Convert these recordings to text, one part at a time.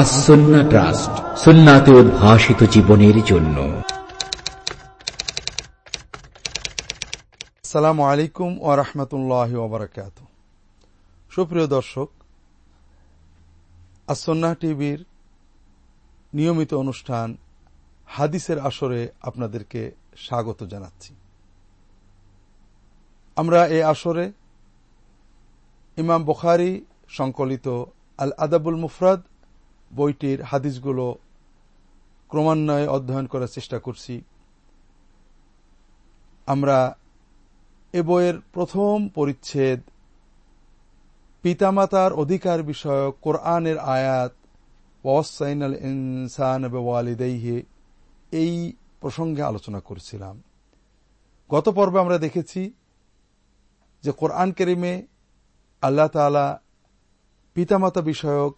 আসন্না trust সুন্নাতে উদ্ভাসিত জীবনের জন্য। সালামু আলাইকুম ও রহমতুল্লাহ ওবরাকাত সুপ্রিয় দর্শক আসন্না টিভির নিয়মিত অনুষ্ঠান হাদিসের আসরে আপনাদেরকে স্বাগত জানাচ্ছি। আমরা এ আসরে ইমাম বখারি সংকলিত আল আদাবুল মুফরাদ বইটির হাদিসগুলো ক্রমান্বয়ে অধ্যয়ন করার চেষ্টা করছি। আমরা এ বইয়ের প্রথম পরিচ্ছেদ পিতামাতার অধিকার বিষয়ক কোরআনের আয়াত ওয়াসাইন আল ইনসান ওয়ালিদাইহে এই প্রসঙ্গে আলোচনা করেছিলাম। গত পর্বে আমরা দেখেছি যে কোরআন কেরিমে আল্লাহ তালা পিতামাতা বিষয়ক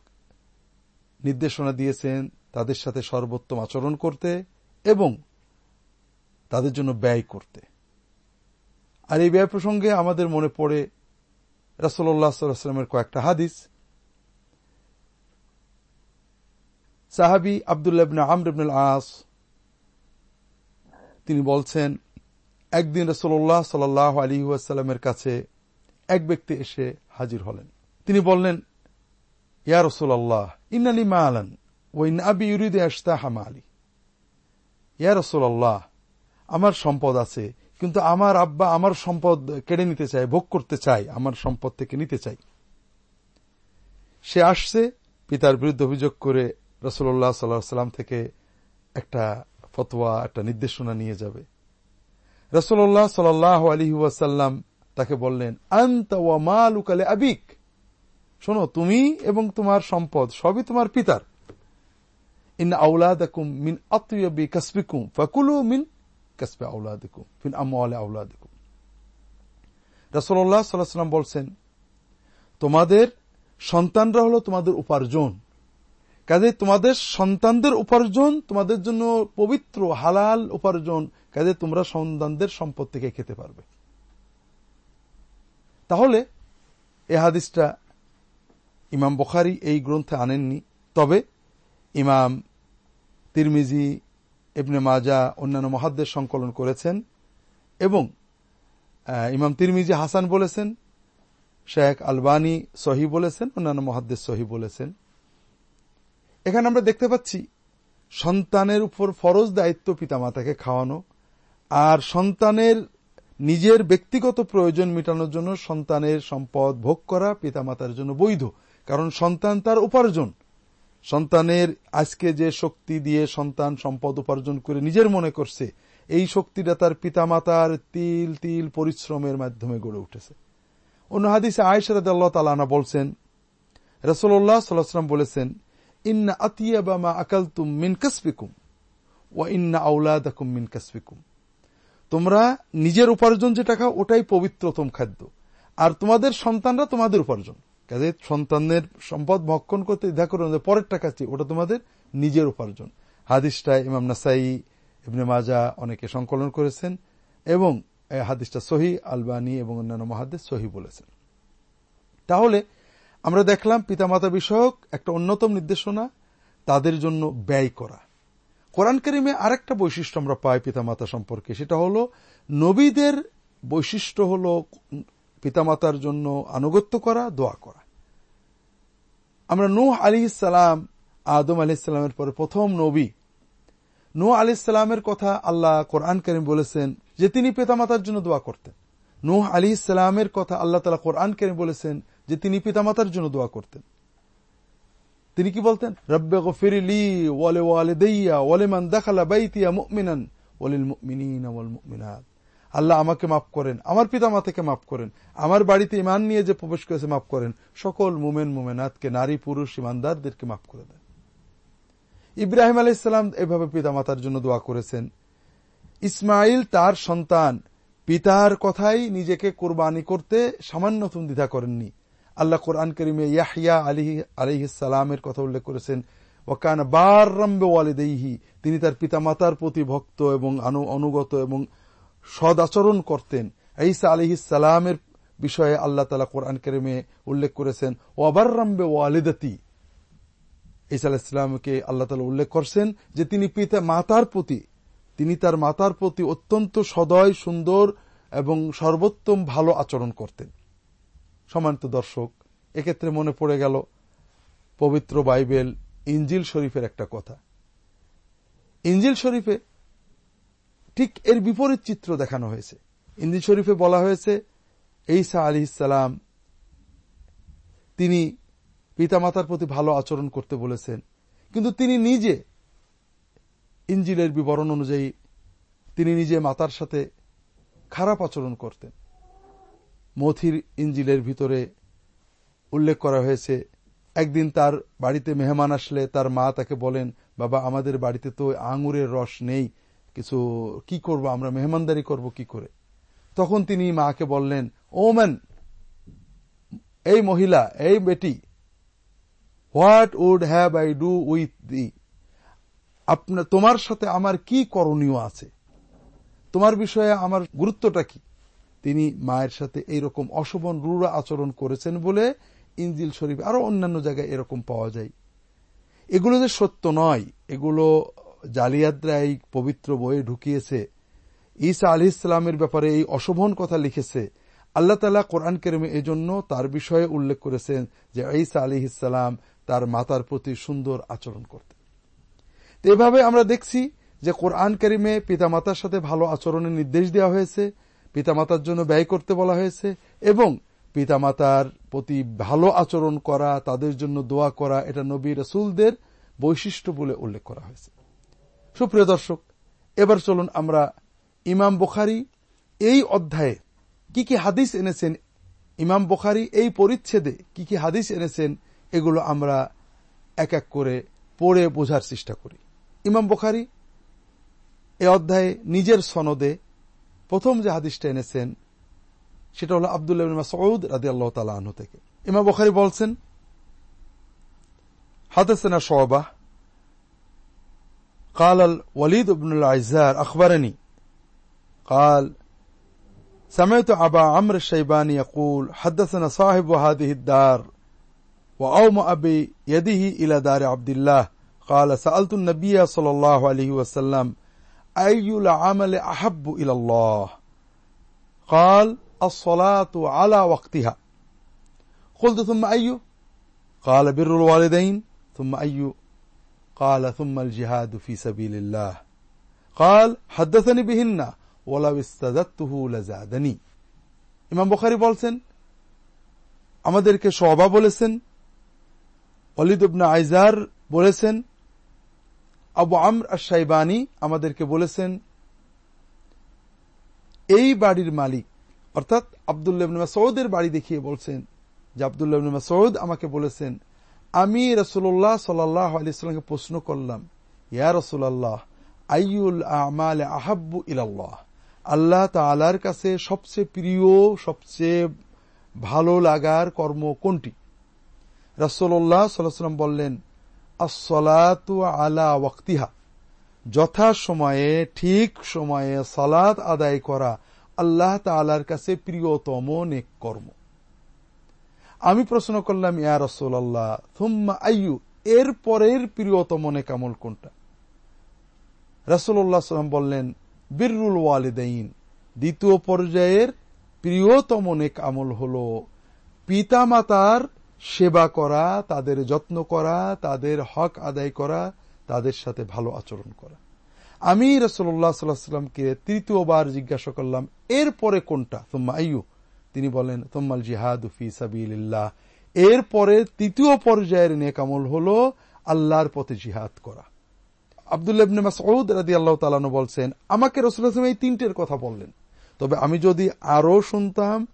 নির্দেশনা দিয়েছেন তাদের সাথে সর্বোত্তম আচরণ করতে এবং তাদের জন্য ব্যয় করতে। আর এই ব্যয় প্রসঙ্গে আমাদের মনে পড়ে রাসোল্লাহ সাল্লামের কয়েকটা হাদিস। সাহাবি আবদুল্লাবনা আমরবনুল আস তিনি বলছেন একদিন রসোল্লাহ সাল আলী ওয়াসাল্লামের কাছে এক ব্যক্তি এসে হাজির হলেন। তিনি বললেন, ইয়া রসুল্লাহ ইন্নালি মা আলান ও ইন আবি ইউরিদ আশতা হামা আলী ইয়া রসুল্লাহ আমার সম্পদ আছে, কিন্তু আমার আব্বা আমার সম্পদ কেড়ে নিতে চায়, ভোগ করতে চায়, আমার সম্পদ থেকে নিতে চাই সে আসছে, পিতার বিরুদ্ধে অভিযোগ করে রসুল্লাহ সাল্লাহ সাল্লাম থেকে একটা ফতোয়া, একটা নির্দেশনা নিয়ে যাবে। রসুল্লাহ সাল আলী ওয়াসাল্লাম তাকে বললেন, আন্ত ওয়া মালুকালে আবিক শোনো, তুমি এবং তোমার সম্পদ সবই তোমার পিতার। ইন আউলাদাকুম মিন আতুয়াবি কাসবিকুম, ফাকুলু মিন কাসবে আউলাদিকুম ফিন আমওয়ালে আউলাদিকুম রাসূলুল্লাহ সাল্লাল্লাহু আলাইহি বলছেন, তোমাদের সন্তানরা হলো তোমাদের উপার্জন। কাজে তোমাদের সন্তানদের উপার্জন, তোমাদের জন্য পবিত্র, হালাল উপার্জন, কাজে তোমরা সন্তানদের সম্পদ থেকে খেতে পারবে। তাহলে এ হাদিসটা ইমাম বখারি এই গ্রন্থে আনেননি, তবে ইমাম তিরমিজি, ইবনে মাজা, অন্যান্য মহাদ্দের সংকলন করেছেন এবং ইমাম তিরমিজি হাসান বলেছেন, শেখ আলবানি সহি বলেছেন, অন্যান্য মহাদ্দের সহি বলেছেন। এখানে আমরা দেখতে পাচ্ছি, সন্তানের উপর ফরজ দায়িত্ব পিতামাতাকে খাওয়ানো, আর সন্তানের নিজের ব্যক্তিগত প্রয়োজন মেটানোর জন্য সন্তানের সম্পদ ভোগ করা পিতামাতার জন্য বৈধ, কারণ সন্তান তার উপার্জন। সন্তানের আজকে যে শক্তি দিয়ে সন্তান সম্পদ উপার্জন করে নিজের মনে করছে, এই শক্তিটা তার পিতামাতার তিল তিল পরিশ্রমের মাধ্যমে গড়ে উঠেছে। অন্য হাদিসে আয়সরাদ আল্লাহ তালানা বলছেন রসোল্লাহ সাল্লাম বলেছেন ইন্না আতিয়া বা মা আকাল তুম মিন কাসবিকুম ও ইন্না আউলাদাকুম মিন কাসবিকুম তোমরা নিজের উপার্জন যেটা খাও ওটাই পবিত্রতম খাদ্য। আর তোমাদের সন্তানরা তোমাদের উপার্জন। কাজে সন্তানের সম্পদ ভক্ষণ করতে করো পরের টাকা ওটা তোমাদের নিজের উপার্জন। হাদিসটা ইমাম নাসাই, ইবনে মাজা অনেকে সংকলন করেছেন এবং হাদিসটা সহি আলবানি এবং অন্যান্য মহাদেশ সহি বলেছেন। তাহলে আমরা দেখলাম পিতামাতা বিষয়ক একটা অন্যতম নির্দেশনা, তাদের জন্য ব্যয় করা। কোরআন করিমে আরেকটা বৈশিষ্ট্য আমরা পাই পিতামাতা সম্পর্কে, সেটা হলো নবীদের বৈশিষ্ট্য হল পিতামাতার জন্য আনুগত্য করা, দোয়া করা। আমরা নূহ আলী ইসালাম আদম আলি ইসলামের পরে প্রথম নবী। নূহ আলি ইসলামের কথা আল্লাহ কোরআন করিম বলেছেন যে তিনি পিতামাতার জন্য দোয়া করতেন। নূহ আলী ইসলামের কথা আল্লাহ তালা কোরআন করিম বলেছেন যে তিনি পিতামাতার জন্য দোয়া করতেন। তিনি কি বলতেন? রব্বে গফিরলি ওয়ালে ওয়ালে দইয়া ওয়ালেমান দেখালা বাইতিয়া মুমিনান ওয়ালিল মুমিনিন ওয়াল মুমিনাত। আল্লাহ আমাকে মাফ করেন, আমার পিতা মাতাকে মাফ করেন, আমার বাড়িতে ইমান নিয়ে যে প্রবেশ করেছে মাফ করেন, সকল মুমেন, মুমেনাতকে নারী, পুরুষ ইমানদারদেরকে মাফ করে দেন। ইব্রাহিম আলাহ ইসলাম এভাবে পিতা মাতার জন্য দোয়া করেছেন, ইসমাইল তার সন্তান, পিতার কথাই নিজেকে কোরবানি করতে সামান্য তুম দ্বিধা করেননি। আল্লাহ কোরআন করিমে ইয়াহিয়া আলী আলিহিসালামের কথা উল্লেখ করেছেন ওকান বার রম্বে ওয়ালিদেহি তিনি তার পিতা মাতার প্রতি ভক্ত এবং অনুগত এবং সদ আচরণ করতেন। ঈসা আলহিসালামের বিষয়ে আল্লাহ তালা কোরআন কেরেমে উল্লেখ করেছেন ওয়াবার্রাম্বে ওয়ালিদাতি ঈসা আলাহিসামকে আল্লাহ তালা উল্লেখ করছেন যে তিনি পিতা মাতার প্রতি, তিনি তার মাতার প্রতি অত্যন্ত সদয়, সুন্দর এবং সর্বোত্তম ভালো আচরণ করতেন। সমান্ত দর্শক, এক্ষেত্রে মনে পড়ে গেল পবিত্র বাইবেল ইঞ্জিল শরীফের একটা কথা। ইঞ্জিল শরীফে ঠিক এর বিপরীত চিত্র দেখানো হয়েছে। ইঞ্জিল শরীফে বলা হয়েছে এইসা আলি ইসালাম তিনি পিতামাতার প্রতি ভালো আচরণ করতে বলেছেন, কিন্তু তিনি নিজে ইঞ্জিলের বিবরণ অনুযায়ী তিনি নিজে মাতার সাথে খারাপ আচরণ করতেন। মথির ইঞ্জিলের ভিতরে উল্লেখ করা হয়েছে, একদিন তার বাড়িতে মেহমান আসলে তার মা তাকে বলেন, বাবা, আমাদের বাড়িতে তো আঙুরের রস নেই, কিছু কি করব আমরা, মেহমানদারি করব কি করে? তখন তিনি মাকে বললেন ওম্যান এই মহিলা, এই বেটি, what would have I do with the? আপনার, তোমার সাথে আমার কি করণীয় আছে? তোমার বিষয়ে আমার গুরুত্বটা কি? তিনি মায়ের সাথে এইরকম অশোভন রুড়া আচরণ করেছেন বলে ইঞ্জিল শরীফ আরও অন্যান্য জায়গায় এরকম পাওয়া যায়। এগুলো যে সত্য নয়, এগুলো জালিয়াদরা এই পবিত্র বইয়ে ঢুকিয়েছে। ঈসা আলি ইসলামের ব্যাপারে এই অশোভন কথা লিখেছে। আল্লাহ তালা কোরআন কেরমে এজন্য তার বিষয়ে উল্লেখ করেছেন যে ঈসা আলি ইসালাম তার মাতার প্রতি সুন্দর আচরণ করতেন। এভাবে আমরা দেখছি যে কোরআন করিমে পিতামাতার সাথে ভালো আচরণের নির্দেশ দেওয়া হয়েছে। পিতামাতার জন্য ব্যয় করতে বলা হয়েছে এবং পিতামাতার প্রতি ভালো আচরণ করা, তাদের জন্য দোয়া করা, এটা নবী রসুলদের বৈশিষ্ট্য বলে উল্লেখ করা হয়েছে। সুপ্রিয় দর্শক, এবার চলুন আমরা ইমাম বুখারি এই অধ্যায়ে কি কি হাদিস এনেছেন, ইমাম বুখারি এই পরিচ্ছেদে কি কি হাদিস এনেছেন, এগুলো আমরা এক এক করে পড়ে বোঝার চেষ্টা করি। ইমাম বুখারি এ অধ্যায়ে নিজের সনদে প্রথম যে হাদিসটা এনেছেন সেটা হল আবদুল্লাহ সৌদ রাজি আল্লাহ তালা আনহু থেকে ইমাম বখারি বলছেন হাদাসনা শোবাহ قال الوليد بن العزار أخبرني قال سمعت أبا عمرو الشيباني يقول حدثنا صاحب هذه الدار وأومأ بيده إلى دار عبد الله قال سألت النبي صلى الله عليه وسلم أي العمل أحب إلى الله قال الصلاة على وقتها قلت ثم أي قال بر الوالدين ثم أي قال ثم الجهاد في سبيل الله قال حدثني بهن ولو استددته لزادني ইমাম বখারি বলছেন আমাদেরকে শোভা বলেছেন অলিদ ইবনা আইজার বলেছেন আবু আমর সাইবানি আমাদেরকে বলেছেন, এই বাড়ির মালিক, অর্থাৎ আবদুল্লাহ সৌদের বাড়ি দেখিয়ে বলছেন, যে আবদুল্লাহ সৌদ আমাকে বলেছেন, আমি রসুল্লাহ সাল্লাহ আলিয়াকে প্রশ্ন করলাম, ইয়া রসুল্লাহ আইউল আমাল আহাব্বু ইলাল্লাহ? আল্লাহ তালার কাছে সবচেয়ে প্রিয়, সবচেয়ে ভালো লাগার কর্ম কোনটি? রসোল্লাহ সাল্লাম বললেন যথা সময়ে, ঠিক সময়ে সালাত আদায় করা আল্লাহ তালার কাছে প্রিয়তম নেক কর্ম আমি প্রশ্ন করলাম, ইয়া রসোল্লাহ থুম্মা আয়ু এর পরের প্রিয়তম নেক আমল কোনটা রসুল্লাহ সাল্লাম বললেন বিরুল ওয়ালিদাইন, দ্বিতীয় পর্যায়ের প্রিয়তম নেক আমল হল পিতামাতার সেবা করা, তাদের যত্ন করা, তাদের হক আদায় করা, তাদের সাথে ভালো আচরণ করা। আমি রসল্লাহ সাল্লাহামকে তৃতীয়বার জিজ্ঞাসা করলাম, এরপরে কোনটা? তোমা আইয়ু। তিনি বলেন তোমাল জিহাদ ফি সাবিল্লাহ এরপরে তৃতীয় পর্যায়ের নেকামল হল আল্লাহর পথে জিহাদ করা। রাদি আল্লাহ বলছেন, আমাকে রসুল্লাহাম এই তিনটের কথা বললেন। তবে আমি যদি আরও শুনতাম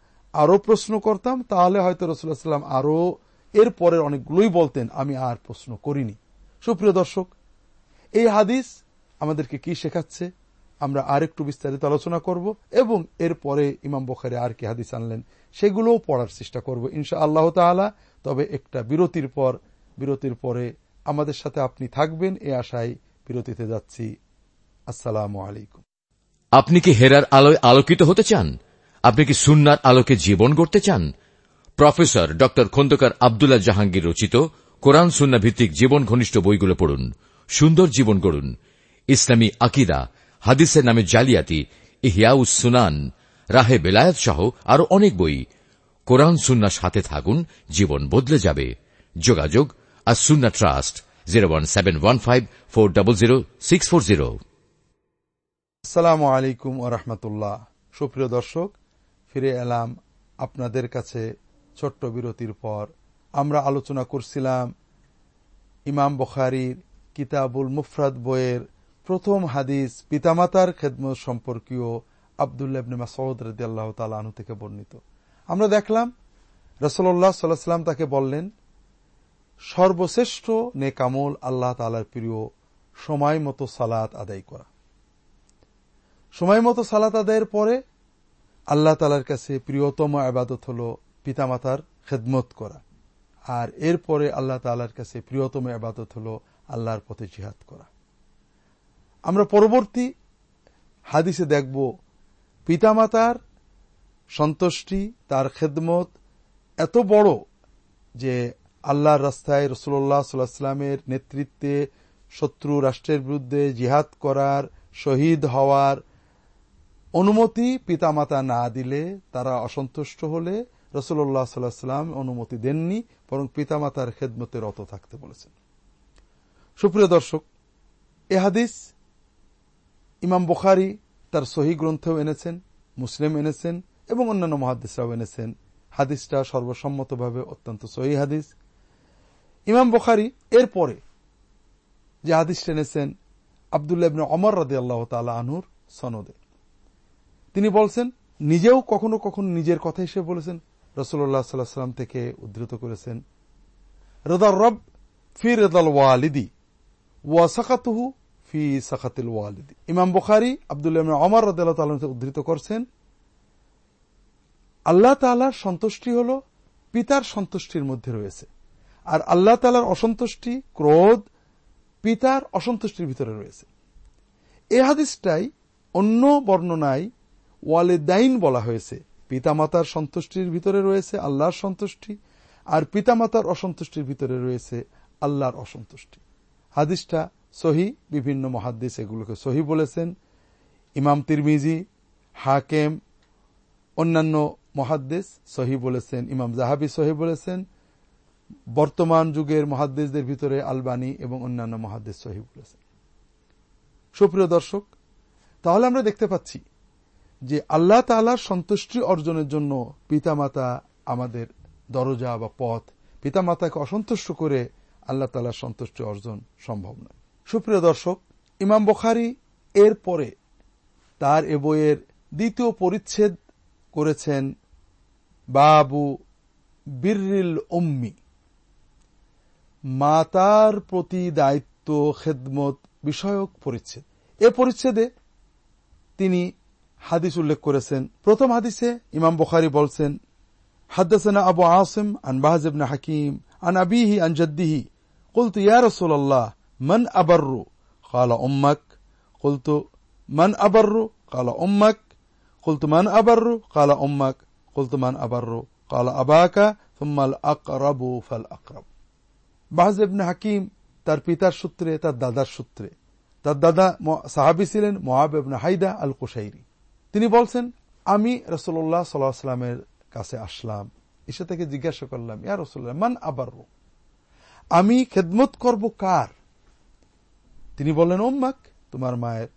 আরও প্রশ্ন করতাম, তাহলে হয়তো রসুল্লাহ সাল্লাম আরও এর পরের অনেকগুলোই বলতেন, আমি আর প্রশ্ন করিনি। সুপ্রিয় দর্শক, এই হাদিস আমাদেরকে কি শেখাচ্ছে? আমরা আর একটু বিস্তারিত আলোচনা করব এবং এর পরে ইমাম বখারে আর কি হাদিস আনলেন, সেগুলোও পড়ার চেষ্টা করব ইনশা আল্লাহ তালা তবে একটা বিরতির পর, বিরতির পরে আমাদের সাথে আপনি থাকবেন, এ আশায় বিরতিতে যাচ্ছি। আসসালামু আলাইকুম। আপনি কি হেরার আলোয় আলোকিত হতে চান? আপনি কি সুন্নার আলোকে জীবন গড়তে চান? প্রফেসর ড খন্দকার আবদুল্লাহ জাহাঙ্গীর রচিত কোরআন সুন্না ভিত্তিক জীবন ঘনিষ্ঠ বইগুলো পড়ুন, সুন্দর জীবন গড়ুন। ইসলামী আকিদা, হাদিসের নামে জালিয়াতি, ইহিয়াউস সুনান, রাহে বেলায়ত সহ আরও অনেক বই। কোরআন সুন্নার সাথে থাকুন, জীবন বদলে যাবে। যোগাযোগ আর সুন্না trust, zero one seven one five four double zero six four zero. আসসালামু আলাইকুম ও সুপ্রিয় দর্শক ফিরে এলাম আপনাদের কাছে ছোট্ট বিরতির পর। আমরা আলোচনা করছিলাম ইমাম বখারির কিতাবুল মুফরাদ বইয়ের প্রথম হাদিস পিতামাতার খেদমত সম্পর্কীয় আবদুল্লাবনে মাসউদ রদি আল্লাহ তালু থেকে বর্ণিত। আমরা দেখলাম রসল্লাহ সাল্লাম তাকে বললেন, সর্বশ্রেষ্ঠ নেকামল আল্লাহ তালার প্রিয় সময় মতো সালাত আদায় করা। সময় মতো সালাত আদায়ের পরে আল্লাহ তালার কাছে প্রিয়তম আবাদত হল পিতামাতার খেদমত করা। আর এরপরে আল্লাহ তালার কাছে প্রিয়তম আবাদত হল আল্লাহর পথে জিহাদ করা। আমরা পরবর্তী হাদিসে দেখব পিতামাতার সন্তুষ্টি, তার খেদমত এত বড় যে আল্লাহর রাস্তায় রসুল্লাহ সাল্লাহামের নেতৃত্বে শত্রু রাষ্ট্রের বিরুদ্ধে জিহাদ করার, শহীদ হওয়ার অনুমতি পিতামাতা না দিলে তারা অসন্তুষ্ট হলে রসুল্লাহ সাল্লাহাম অনুমতি দেননি, বরং পিতামাতার খেদমতে রত থাকতে বলেছেন। সুপ্রিয় দর্শক, এ হাদিস ইমাম বুখারি তার সহি গ্রন্থেও এনেছেন, মুসলিম এনেছেন এবং অন্যান্য মহাদিসরাও এনেছেন। হাদিসটা সর্বসম্মতভাবে অত্যন্ত সহি হাদিস। ইমাম বখারি এরপরে যে হাদিসটা এনেছেন, আবদুল্লাহ অমর রাদে আল্লাহ তালা আনুর সনদে। তিনি বলছেন, নিজেও কখনো কখনো নিজের কথা হিসেবে বলেছেন রসুল্লাহ সাল্লাহ সাল্লাম থেকে উদ্ধৃত করেছেন। রদার রব ফি রেদাল ওয়ালিদি ওয়া সাকাতুহু ফি সাকাতিল ওয়ালিদি। ইমাম বুখারি আবদুল্লাহ অমর রদাল্লাহ উদ্ধৃত করছেন, আল্লাহ তালার সন্তুষ্টি হল পিতার সন্তুষ্টির মধ্যে রয়েছে। আর আল্লাহ তালার অসন্তুষ্টি, ক্রোধ পিতার অসন্তুষ্টির ভিতরে রয়েছে। এ হাদিসটাই অন্য বর্ণনায় ওয়ালেদাইন বলা হয়েছে। পিতামাতার সন্তুষ্টির ভিতরে রয়েছে আল্লাহর সন্তুষ্টি, আর পিতামাতার অসন্তুষ্টির ভিতরে রয়েছে আল্লাহর অসন্তুষ্টি। হাদিসটা সহি, বিভিন্ন মহাদ্দিস এগুলোকে সহি বলেছেন। ইমাম তিরমিজি, হাকেম, অন্যান্য মহাদ্দেশ সহি বলেছেন, ইমাম জাহাবি সহি বলেছেন। বর্তমান যুগের মহাদ্দেশদের ভিতরে আলবানি এবং অন্যান্য মহাদ্দেশ সহি বলেছেন। সুপ্রিয় দর্শক, তাহলে আমরা দেখতে পাচ্ছি যে আল্লাহ তালার সন্তুষ্টি অর্জনের জন্য পিতামাতা আমাদের দরজা বা পথ পিতামাতাকে অসন্তুষ্ট করে আল্লাহ তালার সন্তুষ্টি অর্জন সম্ভব নয়। সুপ্রিয় দর্শক, ইমাম বখারি এর পরে তার এ বইয়ের দ্বিতীয় পরিচ্ছেদ করেছেন বাবু বিরিল উম্মি। মাতার প্রতি দায়িত্ব, খেদমত বিষয়ক পরিচ্ছেদ। এ পরিচ্ছেদে তিনি হাদিস উল্লেখ করেছেন প্রথম হাদিসে ইমাম বখারি বলছেন حدثنا أبو عاصم عن باز بن حكيم عن أبيه عن جده قلت يا رسول الله من أبر قال أمك قلت من أبر قال أمك قلت من أبر قال أمك قلت من أبر قال أباك ثم الأقرب فالأقرب বাজ ইবনে হাকিম তার পিতার সূত্রে তার দাদার সূত্রে তার দাদা সাহাবি ছিলেন মোয়াব ইবনে হাইদা আল কুসাইরি তিনি বলছেন, আমি রসুল্লাহ সাল্লামের কাছে আসলাম। এসে থেকে জিজ্ঞাসা করলাম, ইয়া রসুল্লাহ মান আবার আমি খেদমত করব কার? তিনি বললেন ওম্মাক তোমার মায়ের।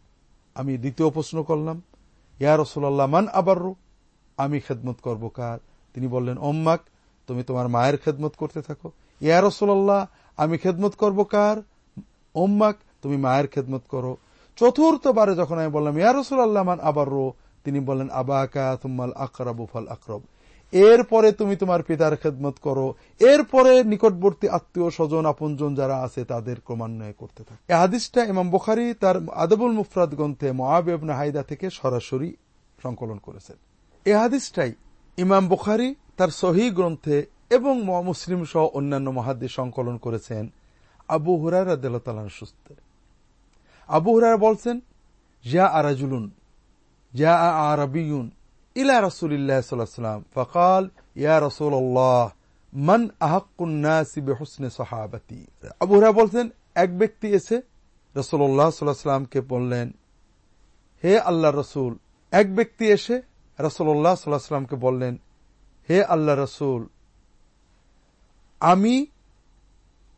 আমি দ্বিতীয় প্রশ্ন করলাম, ইয়া রসুল্লাহ মান আবার আমি খেদমত করব কার? তিনি বললেন ওম্মাক তুমি তোমার মায়ের খেদমত করতে থাকো। ইয়া রসুল্লাহ আমি খেদমত করব কার? ওম্মাক তুমি মায়ের খেদমত করো। চতুর্থবারে যখন আমি বললাম, ইয়া রসুল্লাহ মান আবার তিনি বললেন আবাকা তুমাল আকরাবু ফল আকরব। এরপরে তুমি তোমার পিতার খেদমত করো। এরপরে নিকটবর্তী আত্মীয় স্বজন, আপনজন যারা আছে তাদের ক্রমান্বয়ে করতে থাকে। এই হাদিসটা ইমাম বুখারি তার আদবুল মুফরাদ গ্রন্থে মহাবেবনা হাইদা থেকে সরাসরি সংকলন করেছেন। এ হাদিসটাই ইমাম বুখারি তার সহি গ্রন্থে এবং মুসলিম সহ অন্যান্য মহাদ্দিস সংকলন করেছেন আবু হুরার সুস্থে। আবু হুরার বলছেন জিয়া আরাজুলুন جاء عربي إلى رسول الله صلى الله عليه وسلم فقال يا رسول الله من أحق الناس بحسن صحابتي আবু হুরায়রা বলছেন এক ব্যক্তি এসে রসুল্লাহ সাল্লাহ সাল্লামকে বললেন হে আল্লাহ রসুল এক ব্যক্তি এসে রসুল্লাহ সাল্লাহ সাল্লামকে বললেন হে আল্লাহ রসুল আমি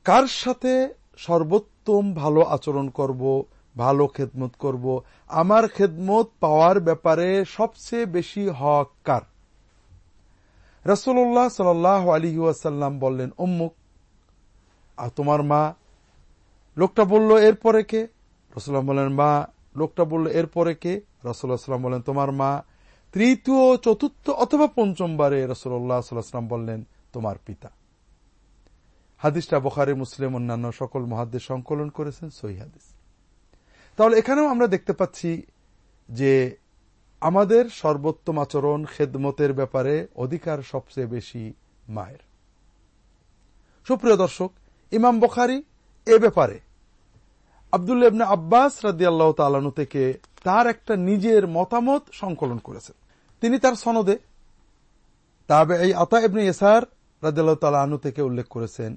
কার সাথে সর্বোত্তম ভালো আচরণ করব ভালো খেদমত করব। আমার খেদমত পাওয়ার ব্যাপারে সবচেয়ে বেশি হক কার? রসুল্লাহ সাল আলী ওয়াসাল্লাম বললেন অম্মুক আর তোমার মা? লোকটা বলল, এরপরে কে? রসুল্লাহ বললেন, মা। লোকটা বলল, এরপরে কে? রসুল্লাহ সাল্লাম বললেন, তোমার মা। তৃতীয়, চতুর্থ অথবা পঞ্চমবারে রসুল্লাহ সাল্লাম বললেন, তোমার পিতা। হাদিসটা বোখারি, মুসলিম, অন্যান্য সকল মহাদ্দের সংকলন করেছেন, সহি হাদিস। তাহলে এখানেও আমরা দেখতে পাচ্ছি যে আমাদের সর্বোত্তম আচরণ খেদমতের ব্যাপারে অধিকার সবচেয়ে বেশি মায়ের। সুপ্রিয় দর্শক, ইমাম বখারি এ ব্যাপারে আবদুল্লা ইবনে আব্বাস রাদি আল্লাহ তালানু থেকে তার একটা নিজের মতামত সংকলন করেছেন। তিনি তার সনদে তবে এই আতা ইবনে ইসার রাদিয়াল্লাহ তালাহানু থেকে উল্লেখ করেছেন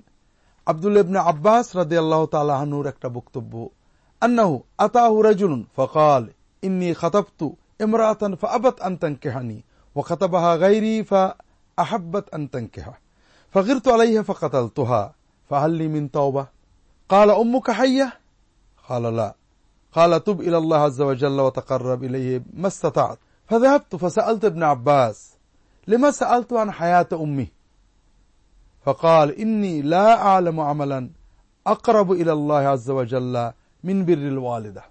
আবদুল ইবনে আব্বাস রাদি আল্লাহ তালাহানুর একটা বক্তব্য أنه أتاه رجل فقال إني خطبت امرأة فأبت أن تنكحني وخطبها غيري فأحبت أن تنكحه. فغرت عليها فقتلتها. فهل لي من توبة؟ قال أمك حية؟ قال لا. قال تب إلى الله عز وجل وتقرب إليه ما استطعت. فذهبت فسألت ابن عباس لما سألت عن حياة أمي؟ فقال إني لا أعلم عملا أقرب إلى الله عز وجل মিন বিরিল ওয়ালিদা।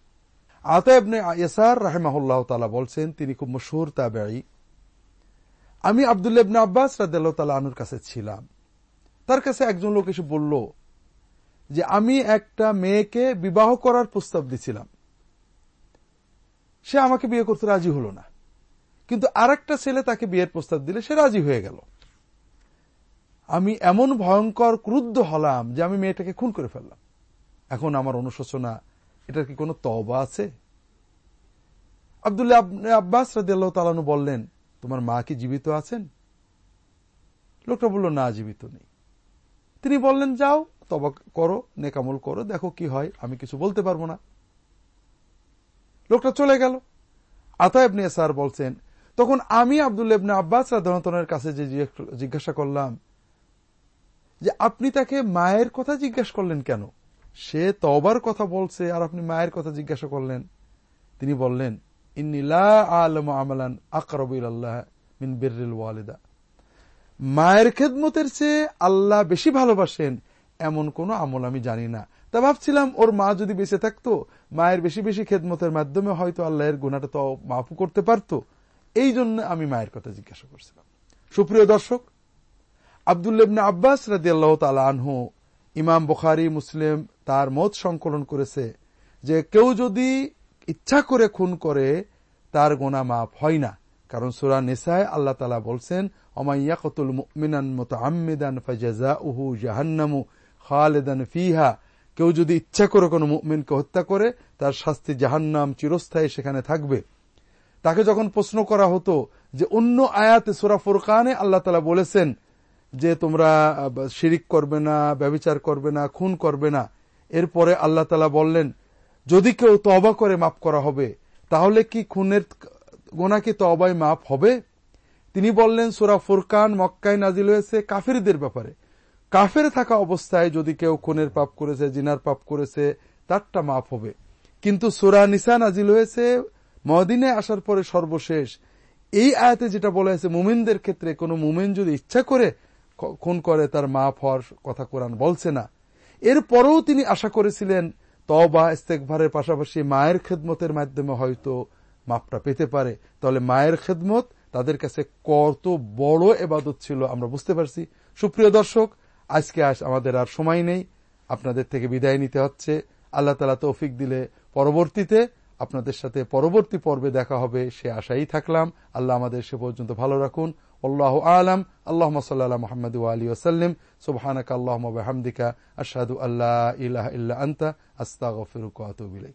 আতাবনে ইয়াসার রাহেমাহুল্লাহ তালা বলছেন, তিনি খুব মশহুর তাবেই আমি আবদুল্লা আব্বাস রাদিয়াল্লাহু তাআলা আনুর কাছে ছিলাম। তার কাছে একজন লোক এসে বলল যে, আমি একটা মেয়েকে বিবাহ করার প্রস্তাব দিছিলাম। সে আমাকে বিয়ে করতে রাজি হলো না। কিন্তু আরেকটা ছেলে তাকে বিয়ের প্রস্তাব দিলে সে রাজি হয়ে গেল। আমি এমন ভয়ঙ্কর ক্রুদ্ধ হলাম যে, আমি মেয়েটাকে খুন করে ফেললাম। এখন আমার অনুশোচনা, এটার কি কোনো তবা আছে? আবদুল্লাহ আব্বাস রাদিয়াল্লাহ তালানু বললেন, তোমার মা কি জীবিত আছেন? লোকটা বলল, না, জীবিত নেই। তিনি বললেন, যাও তবা করো নেকামল করো, দেখো কি হয়, আমি কিছু বলতে পারব না। লোকটা চলে গেল। আতা ইবনে স্যার বলছেন, তখন আমি আবদুল্লা ইবনে আব্বাস রাধানতনের কাছে যে জিজ্ঞাসা করলাম, যে আপনি তাকে মায়ের কথা জিজ্ঞাসা করলেন কেন? সে তবার কথা বলছে আর আপনি মায়ের কথা জিজ্ঞাসা করলেন। তিনি বললেন আলম মিন ওয়ালিদা। মায়ের খেদমতের চেয়ে আল্লাহ বেশি ভালোবাসেন এমন কোন আমল আমি জানি না। তা ভাবছিলাম, ওর মা যদি বেঁচে থাকতো, মায়ের বেশি বেশি খেদমতের মাধ্যমে হয়তো আল্লাহের গুণাটা তো মাফু করতে পারত। এই জন্য আমি মায়ের কথা জিজ্ঞাসা করছিলাম। সুপ্রিয় দর্শক আবদুল্লাবনে আব্বাস রাজি আল্লাহ তালা আনহু ইমাম বুখারি, মুসলিম তার মত সংকলন করেছে যে কেউ যদি ইচ্ছা করে খুন করে, তার গোনা মাফ হয় না। কারণ সুরা নিসায় আল্লাহ তালা বলছেন অমাইয়াকতুল মিনান মত আমিদান ফাজাজা উহু জাহান্নামু খালেদান ফিহা। কেউ যদি ইচ্ছা করে কোনো মুমিনকে হত্যা করে, তার শাস্তি জাহান্নাম চিরস্থায়ী সেখানে থাকবে। তাকে যখন প্রশ্ন করা হতো যে অন্য আয়াতে সুরা ফুরকানে আল্লাহ তালা বলেছেন যে তোমরা শিরিক করবে না ব্যবচার করবে না, খুন করবে না। এরপরে আল্লাহ তালা বললেন, যদি কেউ তবা করে মাফ করা হবে, তাহলে কি খুনের গোনা কি তবায় মাফ হবে? তিনি বললেন, সুরা ফুরকান মক্কায় নাজিল হয়েছে কাফেরদের ব্যাপারে। কাফের থাকা অবস্থায় যদি কেউ খুনের পাপ করেছে, জিনার পাপ করেছে, তারটা মাফ হবে। কিন্তু সুরা নিসা নাজিল হয়েছে মদিনে আসার পরে সর্বশেষ। এই আয়াতে যেটা বলা হয়েছে, মুমিনদের ক্ষেত্রে কোনো মুমিন যদি ইচ্ছা করে খুন করে, তার মাফ হওয়ার কথা কোরআন বলছে না। এরপরেও তিনি আশা করেছিলেন তবা ইস্তেকভারের পাশাপাশি মায়ের খেদমতের মাধ্যমে হয়তো মাপটা পেতে পারে। তাহলে মায়ের খেদমত তাদের কাছে কত বড় এবাদত ছিল আমরা বুঝতে পারছি। সুপ্রিয় দর্শক, আজকে আজ আমাদের আর সময় নেই। আপনাদের থেকে বিদায় নিতে হচ্ছে। আল্লাহ তালা তৌফিক দিলে পরবর্তীতে আপনাদের সাথে পরবর্তী পর্বে দেখা হবে, সে আশাই থাকলাম। আল্লাহ আমাদের সে পর্যন্ত ভালো রাখুন। আল্লাহ আলম আল্লাহ সাল্লাহ মোহাম্মদ আলী ওসাল্লিম সুবহানাক আল্লাহ হামদিকা আশাদু আল্লাহ ইলাহ ইল্লা আন্তা আস্তাগফিরুকা আতুবিলাই